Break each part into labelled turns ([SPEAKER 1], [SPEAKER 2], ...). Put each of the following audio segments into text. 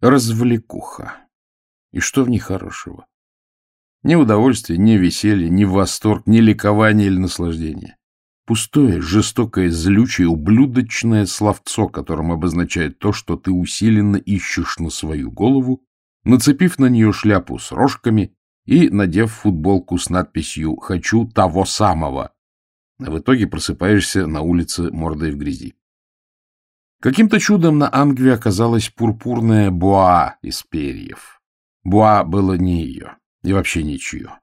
[SPEAKER 1] развлекуха. И что в ней хорошего? Ни удовольствия, ни веселья, ни восторг, ни ликования или наслаждения. Пустое, жестокое, злючее, ублюдочное словцо, которым обозначает то, что ты усиленно ищешь на свою голову, нацепив на нее шляпу с рожками и надев футболку с надписью «Хочу того самого», а в итоге просыпаешься на улице мордой в грязи. Каким-то чудом на Ангве оказалась пурпурная буа из перьев. Буа было не ее и вообще ничье.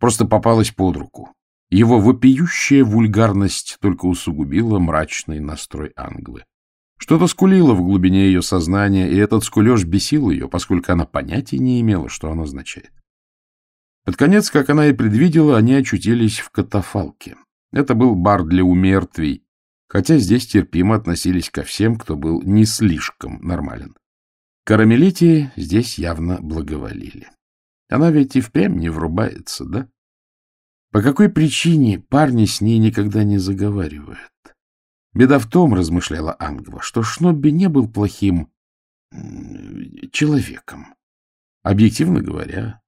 [SPEAKER 1] Просто попалась под руку. Его вопиющая вульгарность только усугубила мрачный настрой Англы. Что-то скулило в глубине ее сознания, и этот скулеж бесил ее, поскольку она понятия не имела, что оно означает. Под конец, как она и предвидела, они очутились в катафалке. Это был бар для умертвий, хотя здесь терпимо относились ко всем, кто был не слишком нормален. Карамелите здесь явно благоволили. Она ведь и впрямь не врубается, да? По какой причине парни с ней никогда не заговаривают? Беда в том, размышляла Ангва, что Шнобби не был плохим человеком. Объективно говоря,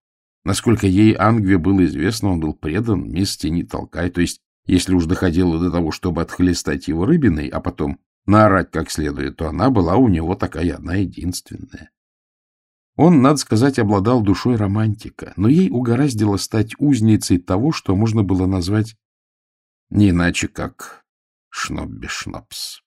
[SPEAKER 1] насколько ей Ангве было известно, он был предан мисс Тени Толкай, то есть, если уж доходило до того, чтобы отхлестать его рыбиной, а потом наорать как следует, то она была у него такая одна единственная. Он, надо сказать, обладал душой романтика, но ей угораздило стать узницей того, что можно было назвать не иначе, как Шнобби-Шнопс.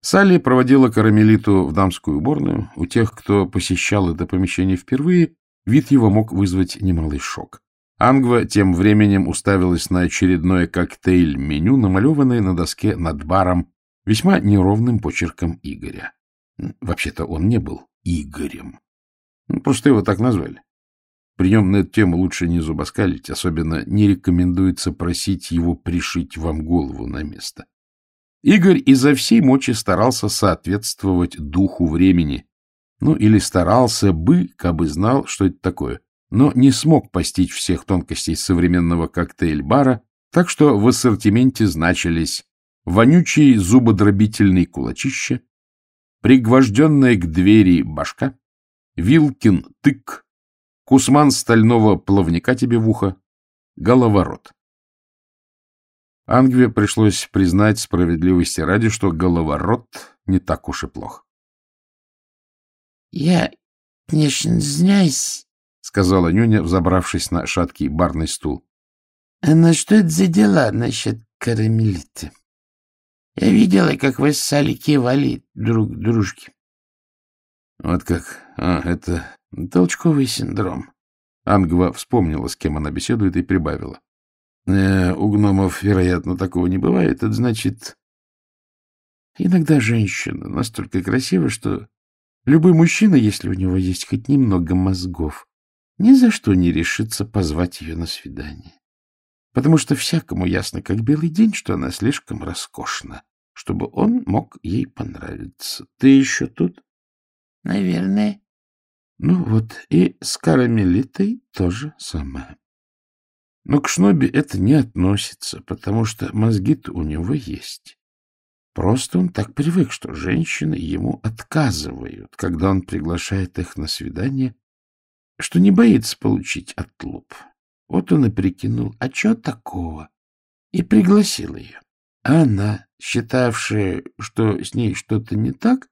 [SPEAKER 1] Салли проводила Карамелиту в дамскую уборную. У тех, кто посещал это помещение впервые, вид его мог вызвать немалый шок. Ангва тем временем уставилась на очередное коктейль-меню, намалеванное на доске над баром весьма неровным почерком Игоря. Вообще-то он не был Игорем. Ну, просто его так назвали. При нем на эту тему лучше не зубоскалить, особенно не рекомендуется просить его пришить вам голову на место. Игорь изо всей мочи старался соответствовать духу времени, ну или старался бы, кабы знал, что это такое, но не смог постичь всех тонкостей современного коктейль-бара, так что в ассортименте значились вонючий зубодробительный кулачище, пригвожденная к двери башка, Вилкин тык, кусман стального плавника тебе в ухо, головорот. Ангве пришлось признать справедливости ради, что головорот не так уж и плох.
[SPEAKER 2] — Я, конечно, извиняюсь, — сказала Нюня, взобравшись на шаткий барный стул. — А на что это за дела насчет карамелиты? Я видела, как вы с Салли кивали друг дружке.
[SPEAKER 1] Вот как. А, это толчковый синдром. Ангва вспомнила, с кем она беседует, и прибавила. Э, у гномов, вероятно, такого не бывает. Это значит... Иногда женщина настолько красива, что любой мужчина, если у него есть хоть немного мозгов, ни за что не решится позвать ее на свидание. Потому что всякому ясно, как белый день, что она слишком роскошна чтобы он мог ей понравиться. Ты еще тут?
[SPEAKER 2] — Наверное.
[SPEAKER 1] — Ну вот, и с карамелитой то же самое. Но к Шноби это не относится, потому что мозги-то у него есть. Просто он так привык, что женщины ему отказывают, когда он приглашает их на свидание, что не боится получить отлуп. Вот он и прикинул, а что такого? И пригласил ее. А она, считавшая, что с ней что-то не так,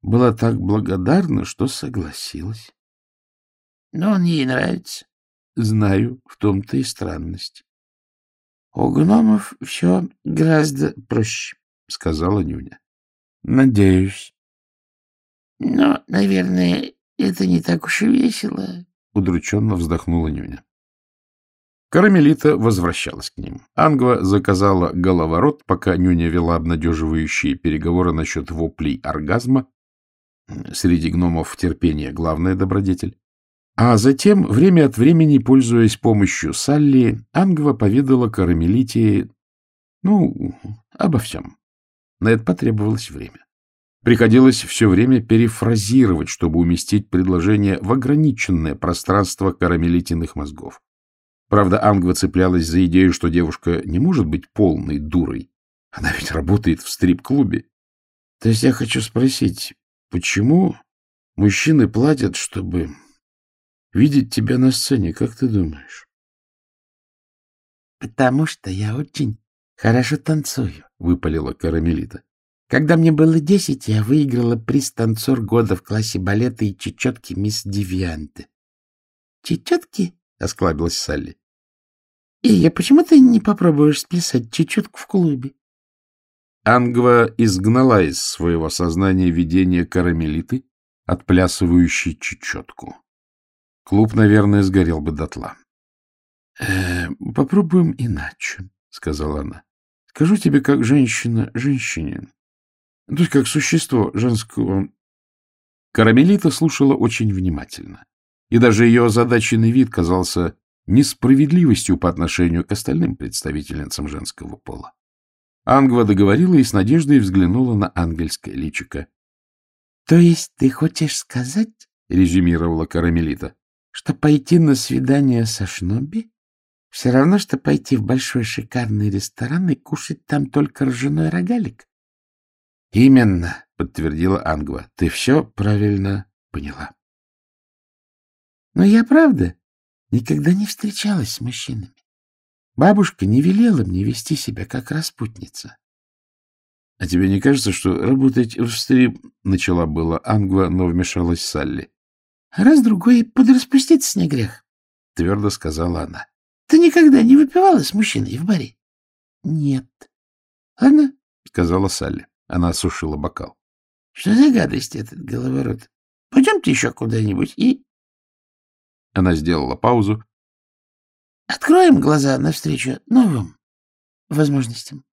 [SPEAKER 1] была так благодарна, что согласилась.
[SPEAKER 2] Но он ей нравится.
[SPEAKER 1] Знаю, в том-то и странность.
[SPEAKER 2] У гномов все гораздо проще, — сказала Нюня.
[SPEAKER 1] Надеюсь.
[SPEAKER 2] Но, наверное, это не так уж и весело, —
[SPEAKER 1] удрученно вздохнула Нюня. Карамелита возвращалась к ним. Ангва заказала головорот, пока Нюня вела обнадеживающие переговоры насчет воплей оргазма. Среди гномов терпение — главная добродетель. А затем, время от времени, пользуясь помощью Салли, Ангва поведала Карамелите, ну, обо всем. На это потребовалось время. Приходилось все время перефразировать, чтобы уместить предложение в ограниченное пространство карамелитиных мозгов. Правда, Ангва цеплялась за идею, что девушка не может быть полной дурой. Она ведь работает в стрип-клубе. То есть я хочу спросить, почему мужчины платят, чтобы видеть тебя на сцене, как ты думаешь?
[SPEAKER 2] — Потому что я очень хорошо танцую, — выпалила Карамелита. Когда мне было десять, я выиграла приз танцор года в классе балета и чечетки мисс Девианте. — Чечетки? — осклабилась Салли. — И почему ты не попробуешь сплясать чечетку в клубе?
[SPEAKER 1] Ангва изгнала из своего сознания видение карамелиты, отплясывающей чечетку. Клуб, наверное, сгорел бы дотла. «Э, — Попробуем иначе, — сказала она. — Скажу тебе, как женщина женщине. То есть, как существо женского... Карамелита слушала очень внимательно, и даже ее озадаченный вид казался несправедливостью по отношению к остальным представительницам женского пола. Ангва договорила и с надеждой взглянула на ангельское личико.
[SPEAKER 2] — То есть ты хочешь сказать, — резюмировала Карамелита, — что пойти на свидание со Шноби все равно, что пойти в большой шикарный ресторан и кушать там только ржаной рогалик?
[SPEAKER 1] — Именно, — подтвердила Ангва. — Ты все правильно поняла.
[SPEAKER 2] — Но я, правда, никогда не встречалась с мужчинами. Бабушка не велела мне вести себя как распутница.
[SPEAKER 1] — А тебе не кажется, что работать в стрип... — начала была Ангва, но вмешалась Салли.
[SPEAKER 2] — Раз-другой подраспуститься не грех, —
[SPEAKER 1] твердо сказала она.
[SPEAKER 2] — Ты никогда не выпивала с мужчиной в баре? — Нет. — Ладно, —
[SPEAKER 1] сказала Салли. Она осушила бокал.
[SPEAKER 2] — Что за гадость этот головорот? Пойдемте еще куда-нибудь и...
[SPEAKER 1] Она сделала паузу,
[SPEAKER 2] Откроем глаза навстречу новым возможностям.